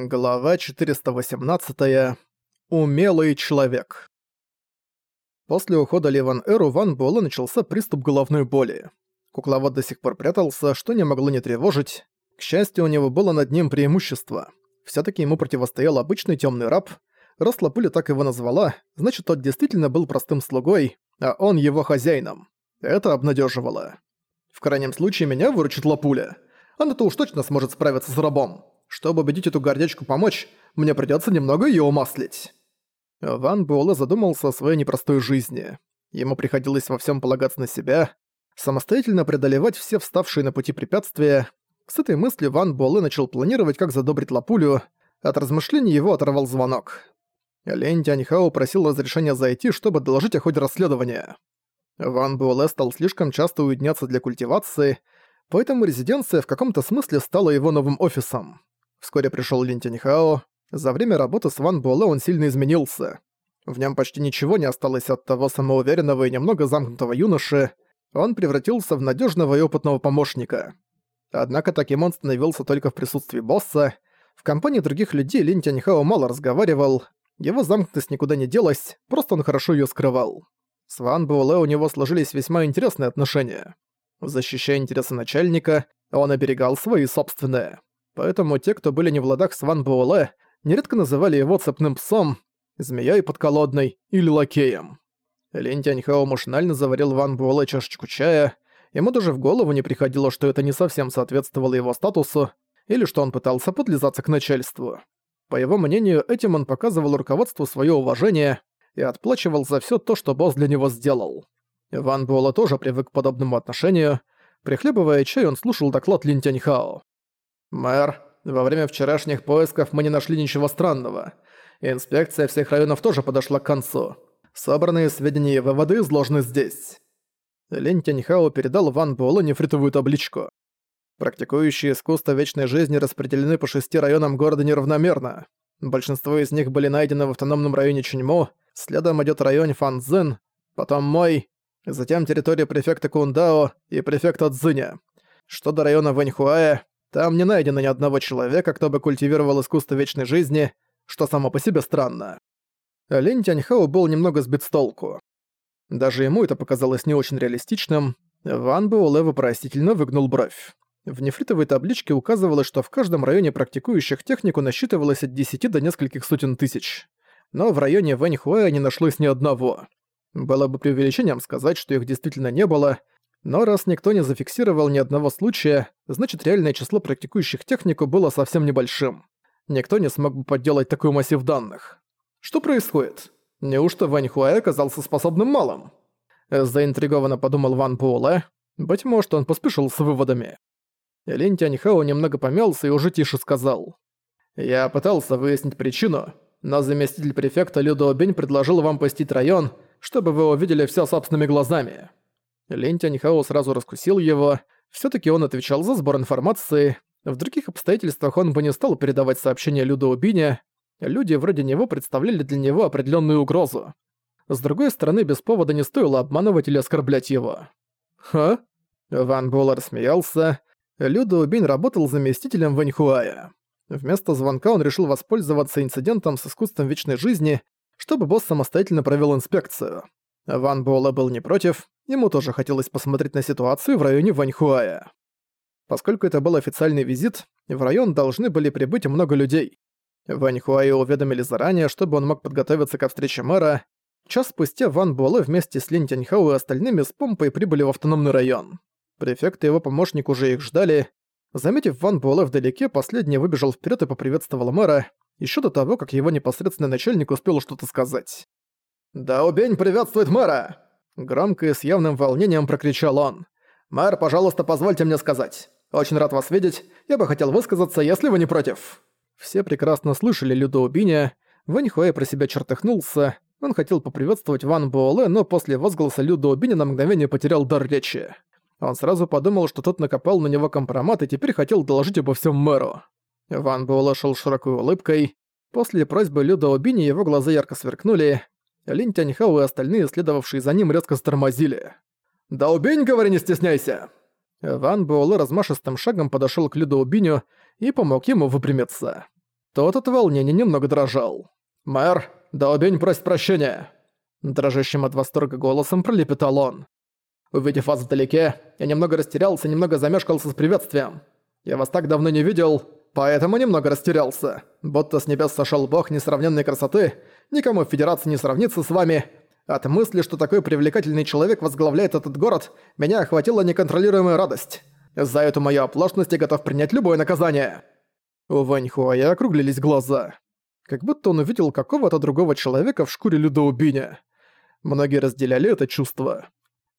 Глава 418. Умелый человек. После ухода Ливан Эру Ван Буэлэ начался приступ головной боли. Кукловод до сих пор прятался, что не могло не тревожить. К счастью, у него было над ним преимущество. все таки ему противостоял обычный темный раб. Раз Лапуля так его назвала, значит, тот действительно был простым слугой, а он его хозяином. Это обнадеживало. В крайнем случае меня выручит Лапуля. Она-то уж точно сможет справиться с рабом. Чтобы убедить эту гордячку помочь, мне придётся немного её умаслить». Ван Буэлэ задумался о своей непростой жизни. Ему приходилось во всем полагаться на себя, самостоятельно преодолевать все вставшие на пути препятствия. С этой мыслью Ван Буэлэ начал планировать, как задобрить Лапулю. От размышлений его оторвал звонок. Лень Тяньхао просил разрешения зайти, чтобы доложить о ходе расследования. Ван Буэлэ стал слишком часто уединяться для культивации, поэтому резиденция в каком-то смысле стала его новым офисом. Вскоре пришёл Лин Тяньхао. За время работы с Ван Буэлэ он сильно изменился. В нём почти ничего не осталось от того самоуверенного и немного замкнутого юноши. Он превратился в надёжного и опытного помощника. Однако таким он становился только в присутствии босса. В компании других людей Лин Тяньхао мало разговаривал. Его замкнутость никуда не делась, просто он хорошо её скрывал. С Ван Буэлэ у него сложились весьма интересные отношения. Защищая интересы начальника, он оберегал свои собственные поэтому те, кто были не в ладах с Ван Буэлэ, нередко называли его цепным псом, змеей подколодной или лакеем. Лин Тяньхао машинально заварил Ван Буэлэ чашечку чая, ему даже в голову не приходило, что это не совсем соответствовало его статусу, или что он пытался подлизаться к начальству. По его мнению, этим он показывал руководству свое уважение и отплачивал за все то, что босс для него сделал. Ван Буэлэ тоже привык к подобному отношению. Прихлебывая чай, он слушал доклад Лин Тяньхао. «Мэр, во время вчерашних поисков мы не нашли ничего странного. Инспекция всех районов тоже подошла к концу. Собранные сведения и выводы изложены здесь». Лень Тяньхао передал Ван Буэллу нефритовую табличку. Практикующие искусство вечной жизни распределены по шести районам города неравномерно. Большинство из них были найдены в автономном районе Чуньмо, следом идет район Фанзин, потом мой, затем территория префекта Кундао и префекта Цзиня. Что до района Вэньхуая, там не найдено ни одного человека, кто бы культивировал искусство вечной жизни, что само по себе странно. Линь Тяньхао был немного сбит с толку. Даже ему это показалось не очень реалистичным. Ван Буэлэ вопросительно выгнул бровь. В нефритовой табличке указывалось, что в каждом районе практикующих технику насчитывалось от 10 до нескольких сотен тысяч. Но в районе Вэньхуэя не нашлось ни одного. Было бы преувеличением сказать, что их действительно не было, но раз никто не зафиксировал ни одного случая, значит реальное число практикующих технику было совсем небольшим. Никто не смог бы подделать такой массив данных. Что происходит? Неужто Вань Хуай оказался способным малым? Заинтригованно подумал Ван Буэлэ. Быть может, он поспешил с выводами. Лин Тяньхао немного помялся и уже тише сказал. «Я пытался выяснить причину, но заместитель префекта Людо Бень предложил вам посетить район, чтобы вы увидели все собственными глазами. Лень Тяньхао сразу раскусил его. все таки он отвечал за сбор информации. В других обстоятельствах он бы не стал передавать сообщения Людо Убине. Люди вроде него представляли для него определенную угрозу. С другой стороны, без повода не стоило обманывать или оскорблять его. «Ха?» Ван Буэлэ смеялся. Людо Убин работал заместителем Ваньхуая. Вместо звонка он решил воспользоваться инцидентом с искусством вечной жизни, чтобы босс самостоятельно провел инспекцию. Ван Буэлэ был не против, ему тоже хотелось посмотреть на ситуацию в районе Ваньхуая. Поскольку это был официальный визит, в район должны были прибыть много людей. Ваньхуая уведомили заранее, чтобы он мог подготовиться ко встрече мэра. Час спустя Ван Буэлэ вместе с Лин Тяньхао и остальными с помпой прибыли в автономный район. Префект и его помощник уже их ждали. Заметив Ван Буэлэ вдалеке, последний выбежал вперед и поприветствовал мэра, еще до того, как его непосредственный начальник успел что-то сказать. «Даобень приветствует мэра!» Громко и с явным волнением прокричал он. «Мэр, пожалуйста, позвольте мне сказать. Очень рад вас видеть. Я бы хотел высказаться, если вы не против». Все прекрасно слышали Людо Убиня. Вэнь Хуэй про себя чертыхнулся. Он хотел поприветствовать Ван Буэлэ, но после возгласа Людо Убиня на мгновение потерял дар речи. Он сразу подумал, что тот накопал на него компромат и теперь хотел доложить обо всем мэру. Ван Буэлэ шел широкой улыбкой. После просьбы Людо Убини его глаза ярко сверкнули. Линь Тяньхао и остальные, следовавшие за ним, резко стормозили. «Да убень, говори, не стесняйся!» Ван Буэлэ размашистым шагом подошёл к Людо Убиню и помог ему выпрямиться. Тот от волнения немного дрожал. «Мэр, Даобень просит прощения!» Дрожащим от восторга голосом пролепетал он. Увидев вас вдалеке, я немного растерялся, немного замешкался с приветствием. Я вас так давно не видел, поэтому немного растерялся. Будто с небес сошел бог несравненной красоты, никому в Федерации не сравнится с вами. От мысли, что такой привлекательный человек возглавляет этот город, меня охватила неконтролируемая радость. За эту мою оплошность я готов принять любое наказание. У Ваньхуая округлились глаза. Как будто он увидел какого-то другого человека в шкуре Людоубиня. Многие разделяли это чувство.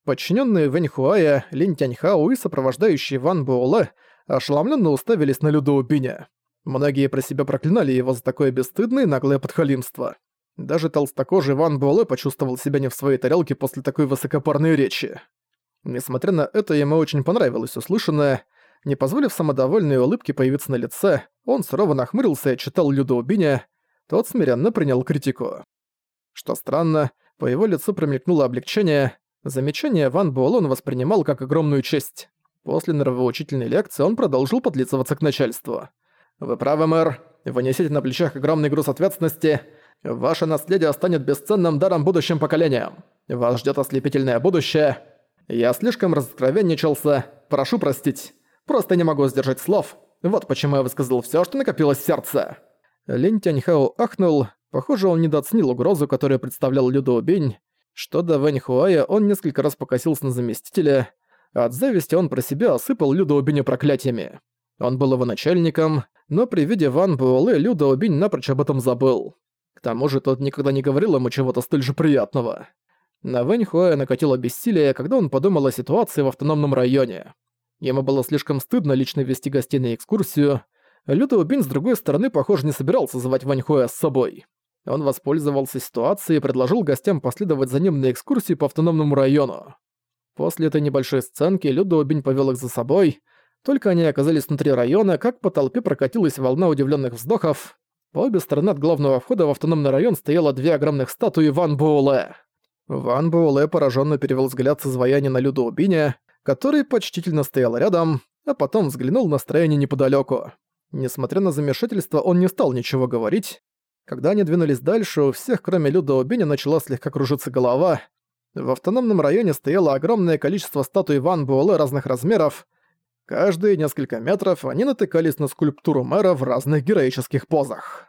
Подчиненные Вэньхуая, Линь Тяньхау и сопровождающие Ван Буэлэ ошеломленно уставились на Людоубиня. Многие про себя проклинали его за такое бесстыдное и наглое подхалимство. Даже толстокожий Ван Буэлэ почувствовал себя не в своей тарелке после такой высокопарной речи. Несмотря на это, ему очень понравилось услышанное. Не позволив самодовольной улыбке появиться на лице, он сурово нахмурился и читал Людоубиня. Тот смиренно принял критику. Что странно, по его лицу промелькнуло облегчение. Замечание Ван Буэллон воспринимал как огромную честь. После нравоучительной лекции он продолжил подлизываться к начальству. «Вы правы, мэр. Вы несете на плечах огромный груз ответственности. Ваше наследие станет бесценным даром будущим поколениям. Вас ждет ослепительное будущее. Я слишком разоткровенничался. Прошу простить. Просто не могу сдержать слов. Вот почему я высказал все, что накопилось в сердце». Линь Тяньхао ахнул. Похоже, он недооценил угрозу, которую представлял Людо Бень. Что до Вэнь Хуая, он несколько раз покосился на заместителя. От зависти он про себя осыпал Людо Убиня проклятиями. Он был его начальником, но при виде Ван Буэлэ Людо Убинь напрочь об этом забыл. К тому же тот никогда не говорил ему чего-то столь же приятного. На Вэнь Хуая накатило бессилие, когда он подумал о ситуации в автономном районе. Ему было слишком стыдно лично вести гостей на экскурсию. Людо Убинь, с другой стороны, похоже, не собирался звать Вэнь Хуая с собой. Он воспользовался ситуацией и предложил гостям последовать за ним на экскурсию по автономному району. После этой небольшой сценки Людоубень повел их за собой. Только они оказались внутри района, как по толпе прокатилась волна удивленных вздохов. По обе стороны от главного входа в автономный район стояло две огромных статуи Ван Буэлэ. Ван Буэлэ пораженно перевел взгляд с изваяния на Людоубиня, который почтительно стоял рядом, а потом взглянул на строение неподалеку. Несмотря на замешательство, он не стал ничего говорить. Когда они двинулись дальше, у всех, кроме Люда Убини, начала слегка кружиться голова. В автономном районе стояло огромное количество статуй Ван Буэлэ разных размеров. Каждые несколько метров они натыкались на скульптуру мэра в разных героических позах.